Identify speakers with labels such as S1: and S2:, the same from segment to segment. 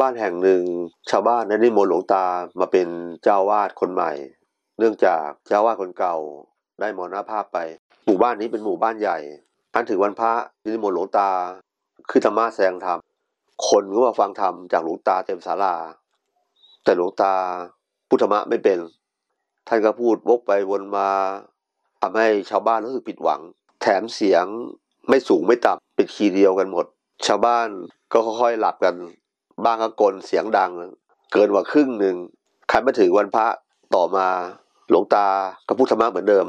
S1: บ้านแห่งหนึ่ง ชาวบ้านนั้นนิมนต์หลวงตามาเป็นเจ้าวาดคนใหม่ เนื่องจากเจ้าวาดคนเก่าได้มรณภาพไป หมู่บ้านนี้เป็นหมู่บ้านใหญ่อันถึงวันพระนิมนต์หลวงตา คือธรรมะแสดงธรรมคนก็มาฟังธรรมจากหลวงตาเต็มศาลา แต่หลวงตาพุทธมะไม่เป็น ท่านก็พูดวกไปวนมาทำให้ชาวบ้านรู้สึกผิดหวัง แถมเสียงไม่สูงไม่ต่ำเป็นคีย์เดียวกันหมด ชาวบ้านก็ค่อยๆหลับกัน บางก็กลเสียงดัง เกินกว่าครึ่งหนึ่งคันมาถึงวันพระต่อมาหลวงตาก็พูดธรรมะเหมือนเดิม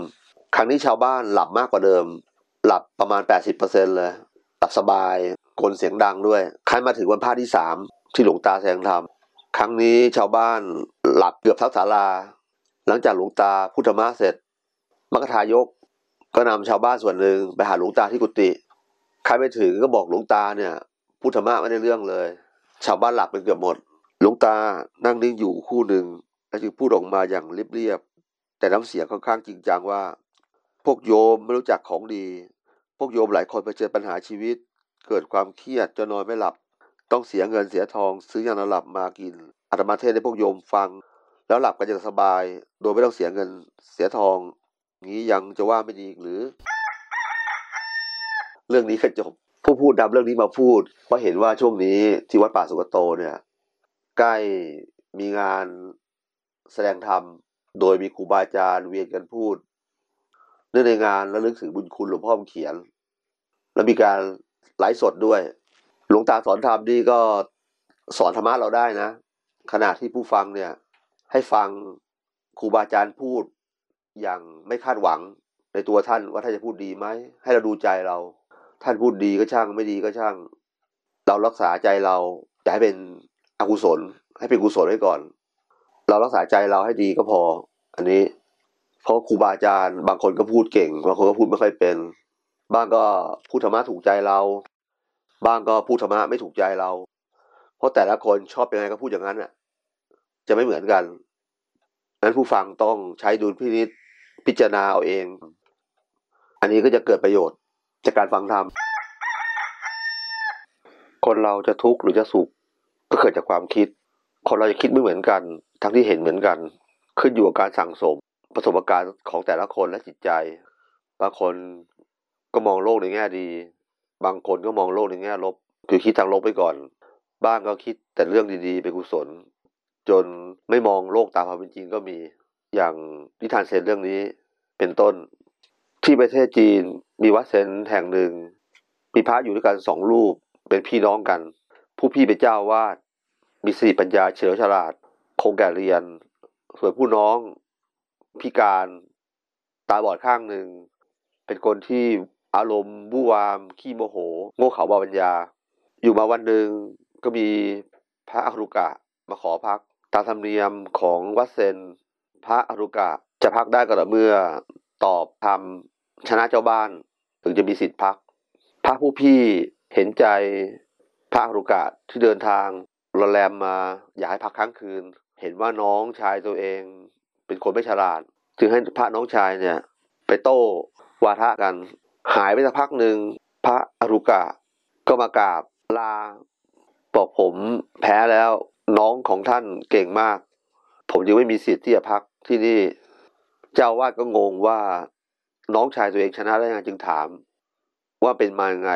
S1: ครั้งนี้ชาวบ้านหลับมากกว่าเดิม หลับประมาณ 80%เลยหลับสบายกลเสียงดังด้วยคันมาถึงวันพระที่สามที่หลวงตาแสดงธรรมครั้งนี้ชาวบ้านหลับเกือบทั้งศาลา หลังจากหลวงตาพุทธมะเสร็จมรรคทายก ก็นำชาวบ้านส่วนหนึ่งไปหาหลวงตาที่กุฏิใครไปถึงก็บอกหลวงตาเนี่ยพุทธมะไม่ได้เรื่องเลย ชาวบ้านหลับเป็นเกือบหมด หลวงตานั่งนิ่งอยู่คู่หนึ่งแล้วจึงพูดออกมาอย่างเรียบๆแต่น้ำเสียงค่อนข้างจริงจังว่า พวกโยมไม่รู้จักของดี พวกโยมหลายคนเผชิญปัญหาชีวิต เกิดความเครียดจนนอนไม่หลับ ต้องเสียเงินเสียทองซื้อยานอนหลับมากินอาตมาเทศให้พวกโยมฟัง แล้วหลับกันอย่างสบาย โดยไม่ต้องเสียเงินเสียทองนี้ยังจะว่าไม่ดีหรือ เรื่องนี้ก็จบ ผู้พูดนำเรื่องนี้มาพูด เพราะเห็นว่าช่วงนี้ที่วัดป่าสุกโตเนี่ย ใกล้มีงานแสดงธรรม โดยมีครูบาอาจารย์เวียนกันพูด เนื่องในงานและลึกถึงบุญคุณหลวงพ่อเขียน แล้วมีการไลฟ์สดด้วย หลวงตาสอนธรรมนี่ก็สอนธรรมะเราได้นะ ขณะที่ผู้ฟังเนี่ย ให้ฟังครูบาอาจารย์พูดอย่างไม่คาดหวังในตัวท่านว่าท่านจะพูดดีไหม ให้เราดูใจเรา ท่านพูดดีก็ช่างไม่ดีก็ช่าง เรารักษาใจเราอย่าให้เป็นอกุศล ให้เป็นกุศลไว้ก่อน เรารักษาใจเราให้ดีก็พอ อันนี้ เพราะครูบาอาจารย์บางคนก็พูดเก่งบางคนก็พูดไม่ค่อยเป็น บ้างก็พูดธรรมะถูกใจเรา บ้างก็พูดธรรมะไม่ถูกใจเรา เพราะแต่ละคนชอบยังไงก็พูดอย่างนั้นอะ จะไม่เหมือนกันนั้นผู้ฟังต้องใช้ดุลพินิษพิจารณาเอาเอง อันนี้ก็จะเกิดประโยชน์ จากการฟังธรรม คนเราจะทุกข์หรือจะสุข ก็เกิดจากความคิด คนเราจะคิดไม่เหมือนกัน ทั้งที่เห็นเหมือนกัน ขึ้นอยู่กับการสั่งสม ประสบการณ์ของแต่ละคนและจิตใจ บางคนก็มองโลกในแง่ดี บางคนก็มองโลกในแง่ลบ คือคิดทางลบไปก่อน บ้างก็คิดแต่เรื่องดีๆเป็นกุศล จนไม่มองโลกตามความเป็นจริงก็มี อย่างนิทานเซนเรื่องนี้เป็นต้น ที่ประเทศจีนมีวัดเซนแห่งหนึ่ง มีพระอยู่ด้วยกันสองรูปเป็นพี่น้องกัน ผู้พี่เป็นเจ้าวาดมีสติปัญญาเฉลียวฉลาด คงแก่เรียน ส่วนผู้น้องพิการตาบอดข้างหนึ่ง เป็นคนที่อารมณ์บูวาม ขี้โมโห โง่เขลาบาปัญญา อยู่มาวันหนึ่งก็มีพระอรุกะมาขอพัก ตามธรรมเนียมของวัดเซน พระอรุกะจะพักได้ก็ต่อเมื่อตอบทำ ชนะเจ้าบ้านถึงจะมีสิทธิ์พัก พระผู้พี่เห็นใจพระอรุกะที่เดินทางระแรมมาอยากให้พักค้างคืน เห็นว่าน้องชายตัวเอง เป็นคนไม่ฉลาด จึงให้พระน้องชายเนี่ย ไปโต้วาทะกัน หายไปสักพักหนึ่งพระอรุกะก็มากราบลาบอกผมแพ้แล้วน้องของท่านเก่งมาก ผมยังไม่มีสิทธิ์ที่จะพักที่นี่ เจ้าวาดก็งงว่า น้องชายตัวเองชนะได้ยังไงจึงถาม ว่าเป็นมายังไง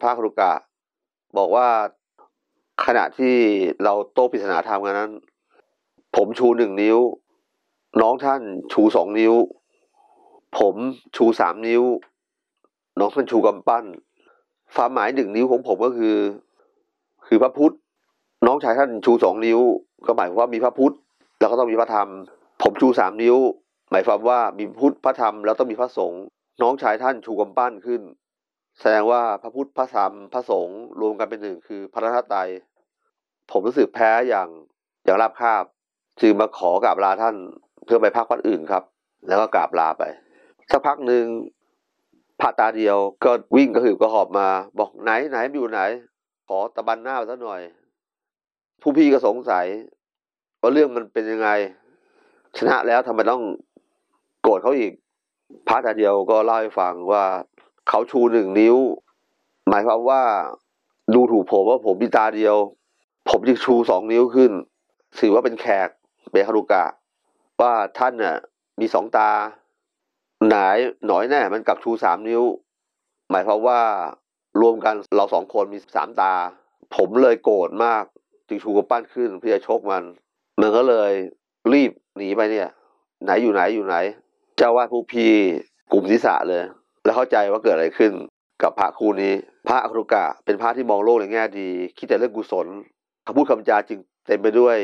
S1: พระอรุกะ บอกว่าขณะที่เราโต้ปริศนาธรรมกันนั้น ผมชูหนึ่งนิ้ว น้องท่านชูสองนิ้ว ผมชูสามนิ้ว น้องท่านชูกำปั้นความหมายหนึ่งนิ้วของผมก็คือ คือพระพุทธ น้องชายท่านชูสองนิ้ว ก็หมายความว่ามีพระพุทธ แล้วก็ต้องมีพระธรรม ผมชูสามนิ้ว หมายความว่ามีพุทธพระธรรมแล้วต้องมีพระสงฆ์น้องชายท่านชูกำปั้นขึ้น แสดงว่าพระพุทธพระธรรมพระสงฆ์รวมกันเป็นหนึ่งคือพระรัตตรัยผมรู้สึกแพ้อย่างอย่างราบคาบจึงมาขอกราบลาท่านเพื่อไปพักวัดอื่นครับ แล้วก็กราบลาไป สักพักหนึ่งพระตาเดียวก็วิ่งกระหืบกระหอบมา บอกไหนไหนอยู่ไหน ขอตะบันหน้าซะหน่อย ผู้พี่ก็สงสัยว่าเรื่องมันเป็นยังไง ชนะแล้วทำไมต้อง โกรธเขาอีกพระตาเดียวก็เล่าให้ฟังว่าเขาชูหนึ่งนิ้ว หมายความว่าดูถูกผมว่าผมมีตาเดียว ผมจึงชูสองนิ้วขึ้นถือว่าเป็นแขกเบคารุกะ ว่าท่านน่ะมีสองตาไหนหน่อยแน่มันกลับชูสามนิ้ว หมายความว่ารวมกันเราสองคนมีสามตา ผมเลยโกรธมากจึงชูกระปั้นขึ้นเพื่อจะชกมัน มันก็เลยรีบหนีไปเนี่ย ไหนอยู่ไหนอยู่ไหน เจ้าวาดผู้พี่กลุ่มศีรษะเลย แล้วเข้าใจว่าเกิดอะไรขึ้นกับพระคู่นี้ พระอครุกะเป็นพระที่มองโลกในแง่ดี คิดแต่เรื่องกุศลคำพูดคำจาจึงเต็มไปด้วย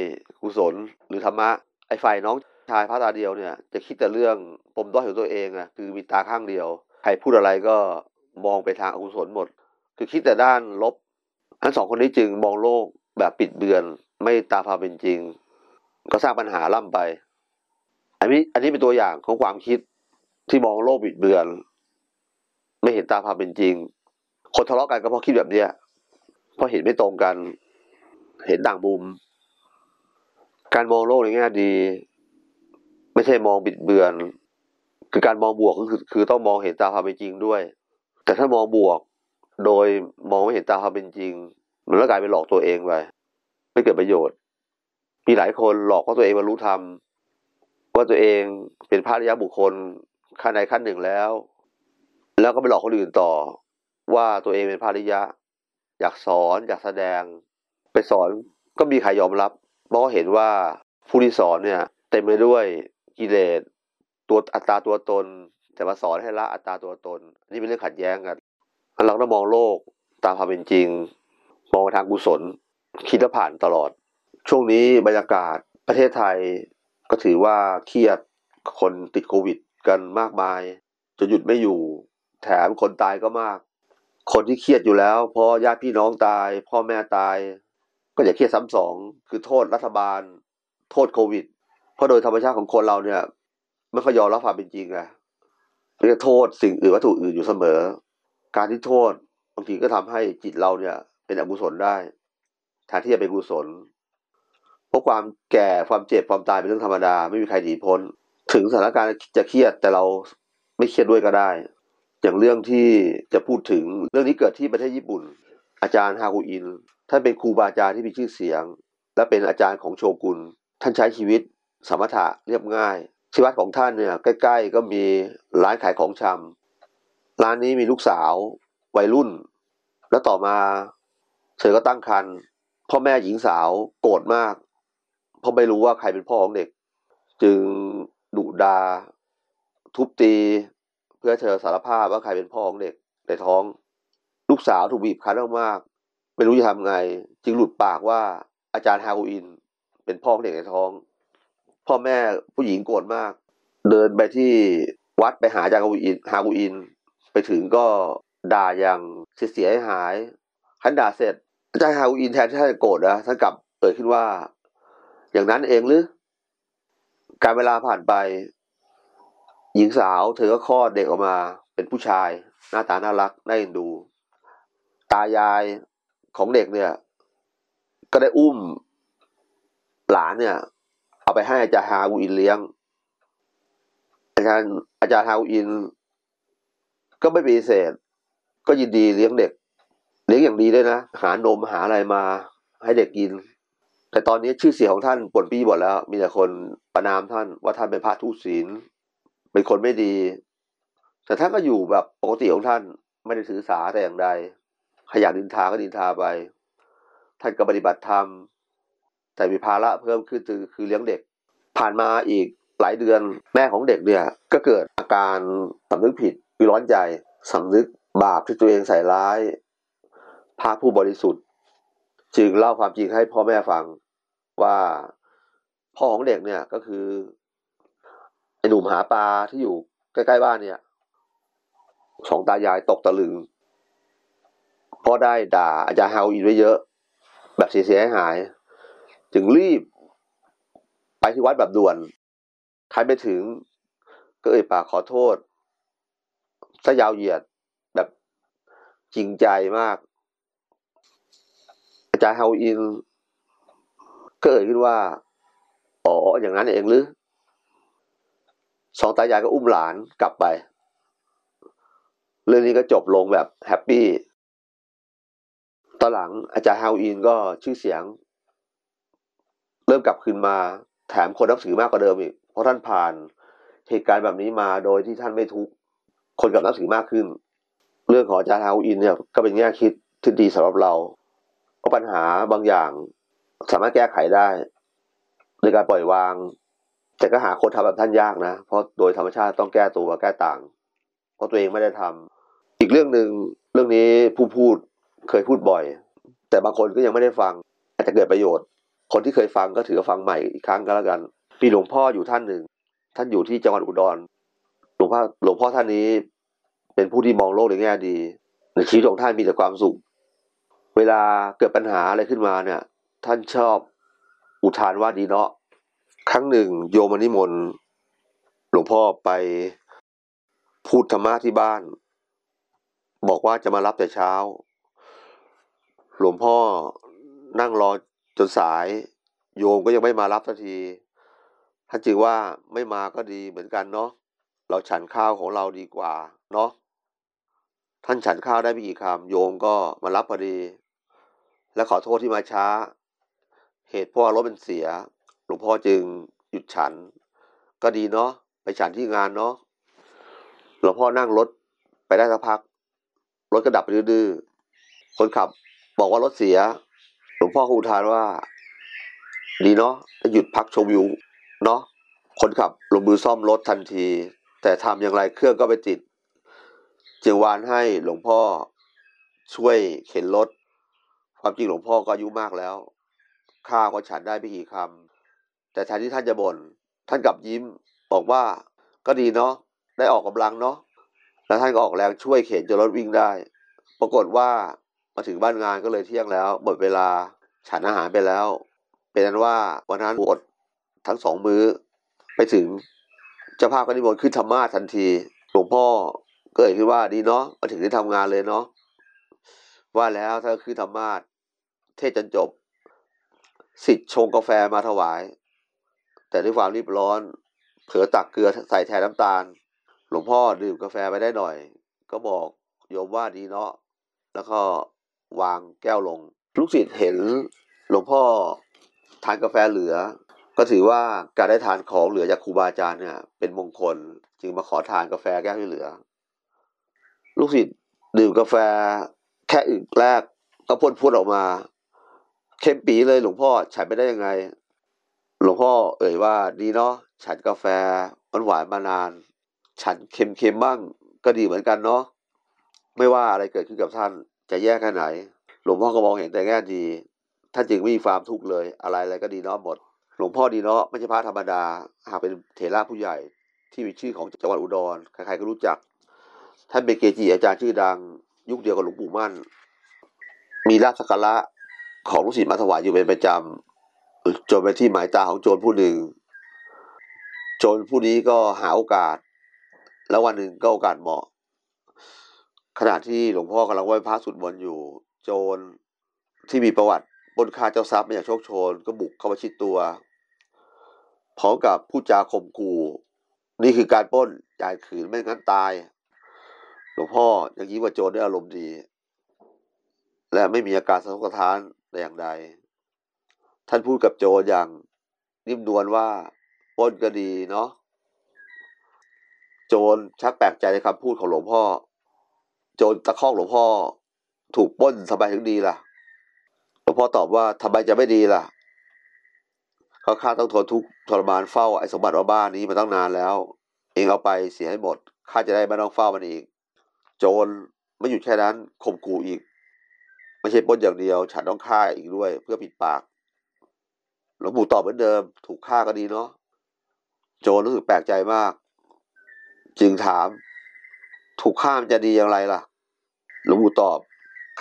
S1: กุศลหรือธรรมะไอ้ฝ่ายน้องชายพระตาเดียวเนี่ยจะคิดแต่เรื่องปมด้อยของตัวเองอะคือมีตาข้างเดียว ใครพูดอะไรก็มองไปทางอกุศลหมด คือคิดแต่ด้านลบทั้งสองคนนี้จึงมองโลกแบบปิดเบือน ไม่ตาพาเป็นจริง ก็สร้างปัญหาล่ำไป อันนี้อันนี้เป็นตัวอย่างของความคิดที่มองโลกบิดเบือน ไม่เห็นตามความเป็นจริง คนทะเลาะกันก็เพราะคิดแบบเนี้ยเพราะเห็นไม่ตรงกัน เห็นต่างมุม การมองโลกในแง่ดี ไม่ใช่มองบิดเบือน คือการมองบวกก็คือคือต้องมองเห็นตามความเป็นจริงด้วย แต่ถ้ามองบวกโดยมองไม่เห็นตามความเป็นจริง มันก็กลายเป็นหลอกตัวเองไปไม่เกิดประโยชน์ มีหลายคนหลอกว่าตัวเองบรรลุธรรม ว่าตัวเองเป็นพระอริยบุคคลขั้นใดขั้นหนึ่งแล้ว แล้วก็ไปหลอกคนอื่นต่อ ว่าตัวเองเป็นพระอริยะ อยากสอนอยากแสดง ไปสอนก็มีใครยอมรับเพราะเห็นว่าผู้ที่สอนเนี่ย เต็มไปด้วยกิเลสตัวอัตตาตัวตน แต่มาสอนให้ละอัตตาตัวตนนนี่เป็นเรื่องขัดแย้งกันเราต้องมองโลกตามความเป็นจริง มองทางกุศลคิดและผ่านตลอด ช่วงนี้บรรยากาศประเทศไทย ก็ถือว่าเครียดคนติดโควิดกันมากมายจะหยุดไม่อยู่ แถมคนตายก็มาก คนที่เครียดอยู่แล้วพราะญาติพี่น้องตาย พ่อแม่ตาย ก็อย่าเครียดซ้ำสองคือโทษรัฐบาล โทษโควิด เพราะโดยธรรมชาติของคนเราเนี่ยไม่ค่อยยอมรับความเป็นจริงไงจะโทษสิ่งอื่นวัตถุอื่นอยู่เสมอ การที่โทษบางทีก็ทำให้จิตเราเนี่ย เป็นอกุศลได้แทนที่จะเป็นกุศล ราะความแก่ความเจ็บความตายเป็นเรื่องธรรมดา ไม่มีใครหนีพ้น ถึงสถานการณ์จะเครียดแต่เราไม่เครียดด้วยก็ได้ อย่างเรื่องที่จะพูดถึงเรื่องนี้เกิดที่ประเทศญี่ปุ่น อาจารย์ฮากุอินท่านเป็นครูบาอาจารย์ที่มีชื่อเสียง และเป็นอาจารย์ของโชกุน ท่านใช้ชีวิตสมถะเรียบง่ายชีวิตของท่านเนี่ยใกล้ ๆ ก็มีร้านขายของชำร้านนี้มีลูกสาว วัยรุ่น แล้วต่อมาเธอก็ตั้งครรภ์พ่อแม่หญิงสาวโกรธมาก เพราะไม่รู้ว่าใครเป็นพ่อของเด็ก จึงดุดา ทุบตี เพื่อเธอสารภาพว่าใครเป็นพ่อของเด็กในท้อง ลูกสาวถูกบีบคั้นมากๆไม่รู้จะทำไง จึงหลุดปากว่าอาจารย์ฮากูอิน เป็นพ่อของเด็กในท้อง พ่อแม่ผู้หญิงโกรธมาก เดินไปที่วัดไปหาอาจารย์ฮากูอินฮากูอิน ไปถึงก็ด่าอย่างเสียหายขันด่าเสร็จอาจารย์ฮากูอินแทนที่จะโกรธนะท่านกลับเอ่ยขึ้นว่า อย่างนั้นเองหรือ การเวลาผ่านไป หญิงสาวเธอก็คลอดเด็กออกมา เป็นผู้ชาย หน้าตาน่ารักน่าเอ็นดู ตายายของเด็กเนี่ย ก็ได้อุ้ม หลานเนี่ย เอาไปให้อาจารย์ฮากูอินเลี้ยง อาจารย์อาจารย์ฮากูอิน ก็ไม่ปฏิเสธก็ยินดีเลี้ยงเด็ก เลี้ยงอย่างดีด้วยนะ หานมหาอะไรมา ให้เด็กกิน แต่ตอนนี้ชื่อเสียงของท่านปนปี้หมดแล้ว มีแต่คนประนามท่านว่าท่านเป็นพระทุศีล เป็นคนไม่ดี แต่ท่านก็อยู่แบบปกติของท่านไม่ได้ถือสาแต่อย่างใดขยันดินทาก็ดินทาไป ท่านก็ปฏิบัติธรรม แต่มีภาระเพิ่มขึ้นคือคือเลี้ยงเด็ก ผ่านมาอีกหลายเดือนแม่ของเด็กเนี่ย ก็เกิดอาการสำนึกผิดวิร้อนใจสำนึกบาปที่ตัวเองใส่ร้ายพระผู้บริสุทธิ์ จึงเล่าความจริงให้พ่อแม่ฟังว่าพ่อของเด็กเนี่ยก็คือไอ้หนุ่มหาปลาที่อยู่ใกล้ๆบ้านเนี่ยสองตายายตกตะลึงพราะได้ด่าอาจารย์ฮาอินไว้เยอะ แบบเสียหาย จึงรีบ ไปที่วัดแบบด่วนใครไปถึง ก็เอ่ยปากขอโทษซะยาวเหยียดแบบจริงใจมาก จารย์ฮาวอิน ก็เอ่ยขึ้นว่า อ๋อ อย่างนั้นเองหรือ สองตายายก็อุ้มหลานกลับไป เรื่องนี้ก็จบลงแบบแฮปปี้ ตอนหลังอาจารย์ฮาวอินก็ชื่อเสียง เริ่มกลับคืนมา แถมคนนับถือมากกว่าเดิมอีก เพราะท่านผ่านเหตุการณ์แบบนี้มาโดยที่ท่านไม่ทุกข์ คนกับนับถือมากขึ้น เรื่องของอาจารย์ฮาวอินเนี่ยก็เป็นแง่คิดที่ดีสำหรับเรา เพราะปัญหาบางอย่าง สามารถแก้ไขได้โดยการปล่อยวาง แต่ก็หาคนทำแบบท่านยากนะ เพราะโดยธรรมชาติต้องแก้ตัวแก้ต่าง เพราะตัวเองไม่ได้ทำอีกเรื่องหนึ่งเรื่องนี้ผู้พูดเคยพูดบ่อย แต่บางคนก็ยังไม่ได้ฟัง อาจจะเกิดประโยชน์ คนที่เคยฟังก็ถือฟังใหม่อีกครั้งก็แล้วกันมีหลวงพ่ออยู่ท่านหนึ่ง ท่านอยู่ที่จังหวัดอุดร หลวงพ่อหลวงพ่อท่านนี้ เป็นผู้ที่มองโลกในแง่ดีในชีวิตของท่านมีแต่ความสุข เวลาเกิดปัญหาอะไรขึ้นมาเนี่ย ท่านชอบอุทานว่าดีเนาะครั้งหนึ่งโยมนิมนต์หลวงพ่อไปพูดธรรมะที่บ้าน บอกว่าจะมารับแต่เช้า หลวงพ่อนั่งรอจนสาย โยมก็ยังไม่มารับสักทีท่านจึงว่าไม่มาก็ดีเหมือนกันเนาะเราฉันข้าวของเราดีกว่าเนาะท่านฉันข้าวได้ไม่กี่คำโยมก็มารับพอดี และขอโทษที่มาช้า เหตุเพราะรถเป็นเสีย หลวงพ่อจึงหยุดฉัน ก็ดีเนาะไปฉันที่งานเนาะหลวงพ่อนั่งรถไปได้สักพัก รถก็ดับไปดื้อคนขับบอกว่ารถเสีย หลวงพ่อก็อุทานว่า ดีเนาะจะหยุดพักชมวิวเนาะคนขับลงมือซ่อมรถทันที แต่ทำอย่างไรเครื่องก็ไปติด จึงวานให้หลวงพ่อช่วยเข็นรถ ความจริงหลวงพ่อก็อายุมากแล้ว ข้าวก็ฉันได้ไม่กี่คำแต่แทนที่ท่านจะบน่นท่านกลับยิ้มบอกว่าก็ดีเนาะได้ออกกำลังเนาะแล้วท่านก็ออกแรงช่วยเข็นจนรถวิ่งได้ ปรากฏว่ามาถึงบ้านงานก็เลยเที่ยงแล้วหมดเวลาฉันอาหารไปแล้ว เป็นนั้นว่าวันนั้นอดทั้งสองมื้อ ไปถึงเจ้าภาพก็นิมนต์ขึ้นธรรมาทันที หลวงพ่อก็เอ่ยขึ้นว่าดีเนาะมาถึงได้ทำงานเลยเนาะ ว่าแล้วถ้าคือธรรมาทเทศจนจบ สิทธิ์ชงกาแฟมาถวาย แต่ด้วยความรีบร้อน เผลอตักเกลือใส่แทนน้ำตาล หลวงพ่อดื่มกาแฟไปได้หน่อย ก็บอกโยมว่าดีเนาะแล้วก็วางแก้วลง ลูกศิษย์เห็นหลวงพ่อทานกาแฟเหลือ ก็ถือว่าการได้ทานของเหลือจากครูบาอาจารย์เนี่ยเป็นมงคล จึงมาขอทานกาแฟแก้วที่เหลือ ลูกศิษย์ดื่มกาแฟ แค่อึกแรกก็พ่นพูดออกมาเข้มปีเลยหลวงพ่อฉันไม่ได้ยังไง หลวงพ่อเอ่ยว่าดีเนาะฉันกาแฟมันหวานมานาน ฉันเค็มๆบ้างก็ดีเหมือนกันเนาะไม่ว่าอะไรเกิดขึ้นกับท่านจะแย่แค่ไหน หลวงพ่อก็มองเห็นแต่แง่ดีท่านจึงไม่มีความทุกข์เลยอะไรอะไรก็ดีเนาะหมด หลวงพ่อดีเนาะไม่ใช่พระธรรมดา หากเป็นเถระผู้ใหญ่ที่มีชื่อของจังหวัดอุดรใครๆก็รู้จัก ท่านเป็นเกจิอาจารย์ชื่อดัง ยุคเดียวกับหลวงปู่มั่น มีราชสักการะของลูกศิษย์มาถวายอยู่เป็นประจำจนไปที่หมายตาของโจรผู้หนึ่ง โจรผู้นี้ก็หาโอกาส แล้ววันหนึ่งก็โอกาสเหมาะ ขณะที่หลวงพ่อกำลังไหว้พระสุดมนต์อยู่ โจรที่มีประวัติปล้นฆ่าเจ้าทรัพย์มาอย่างโชคโชน ก็บุกเข้ามาชิดตัวพร้อมกับผู้จาข่มขู่นี่คือการปล้นจ่ายขืนไม่งั้นตาย หลวงพ่ออย่างนี้ว่าโจรได้อารมณ์ดี และไม่มีอาการสะทกสะท้านแต่อย่างใด ท่านพูดกับโจรอย่างนิ่มนวลว่าป้นก็ดีเนาะโจรชักแปลกใจในคำพูดของหลวงพ่อ โจรตะคอกหลวงพ่อ ถูกป้นสบายถึงดีล่ะ หลวงพ่อตอบว่าทำไมจะไม่ดีล่ะเขาข้าต้องทนทุกข์ทรมานเฝ้าไอ้สมบัติว่าบ้านนี้มาตั้งนานแล้ว เองเอาไปเสียให้หมดข้าจะได้ไม่ต้องเฝ้ามันอีก โจรไม่หยุดแค่นั้นข่มขู่อีก ไม่ใช่ปล้นอย่างเดียว ฉันต้องฆ่าอีกด้วย เพื่อปิดปากหลวงปู่ตอบเหมือนเดิม ถูกฆ่าก็ดีเนาะโจรรู้สึกแปลกใจมาก จึงถาม ถูกฆ่ามันจะดีอย่างไรล่ะ หลวงปู่ตอบ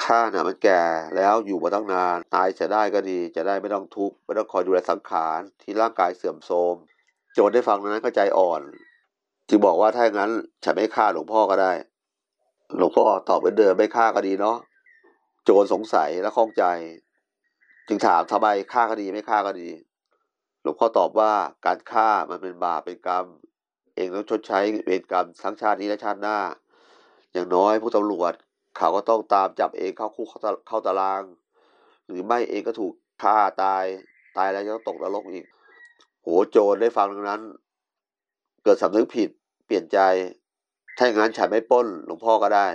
S1: ข้าน่ะมันแก่แล้วอยู่มาตั้งนาน ตายจะได้ก็ดี จะได้ไม่ต้องทุกข์ไม่ต้องคอยดูแลสังขารที่ร่างกายเสื่อมโทรมโจรได้ฟังนั้นก็ใจอ่อน จึงบอกว่าถ้าอย่างนั้น ฉันไม่ฆ่าหลวงพ่อก็ได้ หลวงพ่อตอบเหมือนเดิมไม่ฆ่าก็ดีเนาะโจรสงสัยและข้องใจ จึงถามทำไมฆ่าก็ดีไม่ฆ่าก็ดี หลวงพ่อตอบว่าการฆ่ามันเป็นบาปเป็นกรรม เองต้องชดใช้เวรกรรมทั้งชาตินี้และชาติหน้า อย่างน้อยผู้ตำรวจเขาก็ต้องตามจับเองเข้าคุกเข้าตาราง หรือไม่เองก็ถูกฆ่าตายตายแล้วจะต้องตกนรกอีก โหโจรได้ฟังดังนั้น เกิดสำนึกผิดเปลี่ยนใจ ถ้าอย่างนั้นฉันไม่ป้นหลวงพ่อก็ได้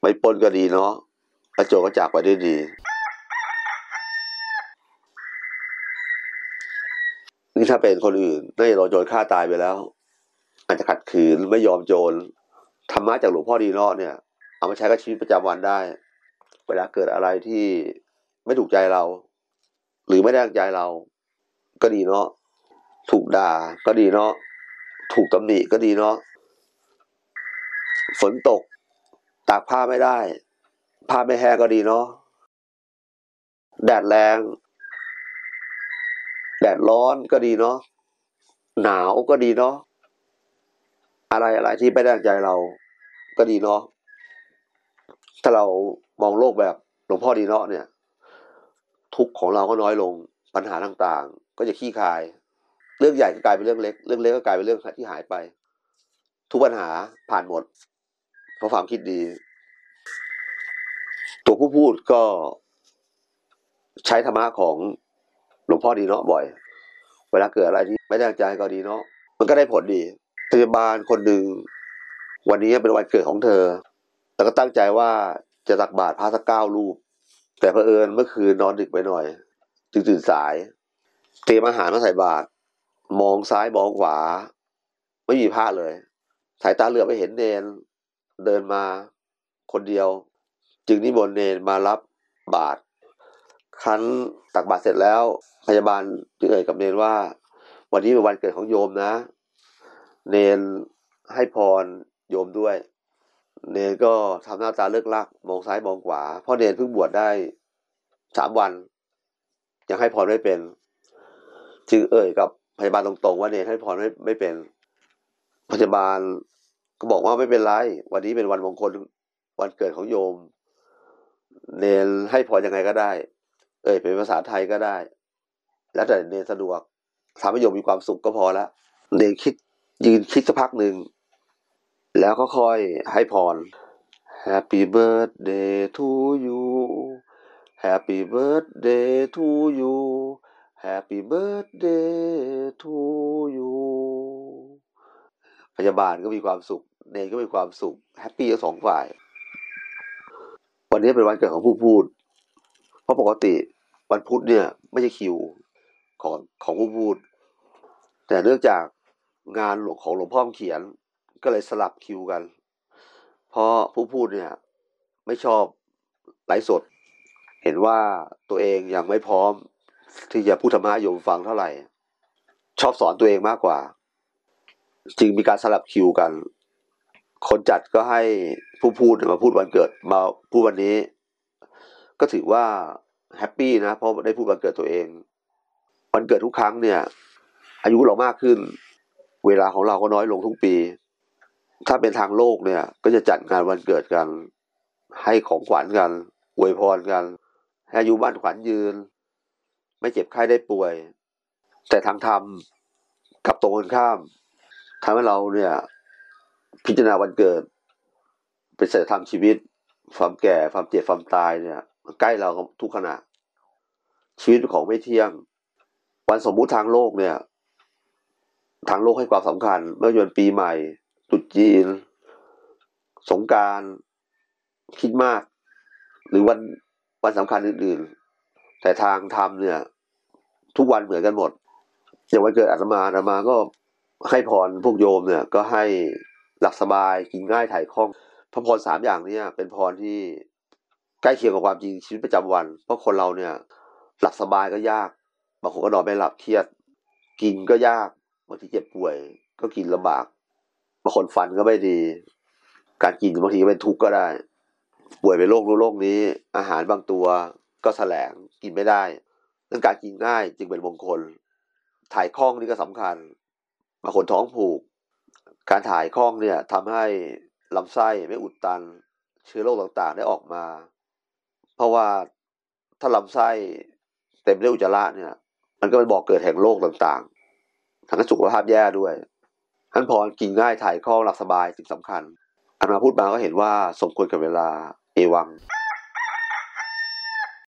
S1: ไม่ป้นก็ดีเนาะแล้วโจรก็จากไปได้ดี นี่ถ้าเป็นคนอื่นน่าจะโดนโจรฆ่าตายไปแล้ว อาจจะขัดขืนไม่ยอมโจรธรรมะจากหลวงพ่อดีเนาะเนี่ย เอามาใช้กับชีวิตประจำวันได้ เวลาเกิดอะไรที่ไม่ถูกใจเรา หรือไม่ได้ดังใจเรา ก็ดีเนาะถูกด่าก็ดีเนาะถูกตำหนิก็ดีเนาะ ฝนตก ตากผ้าไม่ได้ ผ้าไม่แห้งก็ดีเนาะแดดแรง แดดร้อนก็ดีเนาะหนาวก็ดีเนาะอะไรอะไรที่ไม่ได้ดังใจเราก็ดีเนาะถ้าเรามองโลกแบบหลวงพ่อดีเนาะเนี่ย ทุกข์ของเราก็น้อยลงปัญหาต่างๆ ก็จะขี้คาย เรื่องใหญ่ก็กลายเป็นเรื่องเล็ก เรื่องเล็กก็กลายเป็นเรื่องที่หายไป ทุกปัญหาผ่านหมด เพราะความคิดดี ตัวผู้พูดก็ใช้ธรรมะของหลวงพ่อดีเนาะบ่อย เวลาเกิดอะไรที่ไม่ได้ตั้งใจก็ดีเนาะมันก็ได้ผลดีพยาบาลคนหนึ่งวันนี้เป็นวันเกิดของเธอ แต่ก็ตั้งใจว่าจะตักบาตรพระสักเก้ารูป แต่เผอิญเมื่อคืนนอนดึกไปหน่อย จึงตื่นสาย เตรียมอาหารมาใส่บาตรมองซ้ายมองขวา ไม่มีพระเลย สายตาเหลือบไปเห็นเนน เดินมาคนเดียว จึงนิมนต์เนนมารับบาตรคันตักบาตรเสร็จแล้วพยาบาลจึงเอ่ยกับเนนว่า วันนี้เป็นวันเกิดของโยมนะ เนนให้พรโยมด้วย เนนก็ทำหน้าตาเลิกลักมองซ้ายมองขวาเพราะเนนเพิ่งบวชได้สามวัน ยังให้พรไม่เป็น จึงเอ่ยกับพยาบาลตรงๆ ว่าเนนให้พรไม่ไม่เป็นพยาบาล ก็บอกว่าไม่เป็นไร วันนี้เป็นวันมงคลวันเกิดของโยม เนนให้พรยังไงก็ได้ เอ่ยเป็นภาษาไทยก็ได้ แล้วแต่เนนสะดวกทำให้โยมมีความสุขก็พอละเนนคิดยืนคิดสักพักหนึ่ง แล้วก็ค่อยให้พร Happy birthday to you Happy birthday to you Happy birthday to you พยาบาลก็มีความสุข เนนก็มีความสุขแฮปปี้ทั้งสองฝ่าย วันนี้เป็นวันเกิดของผู้พูด เพราะปกติวันพุธเนี่ย ไม่ใช่คิวของของผู้พูด แต่เนื่องจากงานหลวงของหลวงพ่อเขียนก็เลยสลับคิวกัน เพราะผู้พูดเนี่ย ไม่ชอบไลฟ์สด เห็นว่าตัวเองยังไม่พร้อม ที่จะพูดธรรมะโยมฟังเท่าไหร่ ชอบสอนตัวเองมากกว่า จึงมีการสลับคิวกัน คนจัดก็ให้ผู้พูดมาพูดวันเกิดมาพูดวันนี้ ก็ถือว่าแฮปปี้นะเพราะได้พูดวันเกิดตัวเอง วันเกิดทุกครั้งเนี่ย อายุเรามากขึ้น เวลาของเราก็น้อยลงทุกปี ถ้าเป็นทางโลกเนี่ย ก็จะจัดงานวันเกิดกัน ให้ของขวัญกันอวยพรกันให้อายุบ้านขวัญยืน ไม่เจ็บไข้ได้ป่วย แต่ทางธรรมกับตรงกันข้ามทำให้เราเนี่ย พิจารณาวันเกิด เป็นศีลธรรมชีวิต ความแก่ความเจ็บความตายเนี่ยใกล้เราทุกขณะ ชีวิตของไม่เที่ยง วันสมมุติทางโลกเนี่ย ทางโลกให้ความสำคัญเมื่อวันปีใหม่ตรุษจีน สงการคิดมาก หรือวันวันสำคัญอื่น ๆ แต่ทางธรรมเนี่ย ทุกวันเหมือนกันหมดอย่างวันเกิดอาตมาอาตมาก็ให้พรพวกโยมเนี่ย ก็ให้ หลับสบายกินง่ายถ่ายคล่องพระพรสามอย่างเนี้เป็นพรที่ใกล้เคียงกับความจริงชีวิตประจำวัน เพราะคนเราเนี่ยหลับสบายก็ยากบางคนก็นอนไม่หลับเครียด กินก็ยากบางทีเจ็บป่วย ก็กินลำบากบางคนฟันก็ไม่ดี การกินบางทีก็เป็นทุกข์ก็ได้ ป่วยเป็นโรคนู้นโรคนี้ อาหารบางตัวก็แสลงกินไม่ได้ดังการกินง่ายจึงเป็นมงคล ถ่ายคล่องนี่ก็สำคัญบางคนท้องผูก การถ่ายคล่องเนี่ยทำให้ลำไส้ไม่อุดตันเชื้อโรคต่างๆได้ออกมา เพราะว่าถ้าลำไส้เต็มด้วยอุจจาระเนี่ย มันก็เป็นบอกเกิดแห่งโรคต่างๆทำให้สุขภาพแย่ด้วยท่านพรกินง่ายถ่ายคล่องหลับสบายสิ่งสำคัญ อันมาพูดมาก็เห็นว่าสมควรกับเวลาเอวัง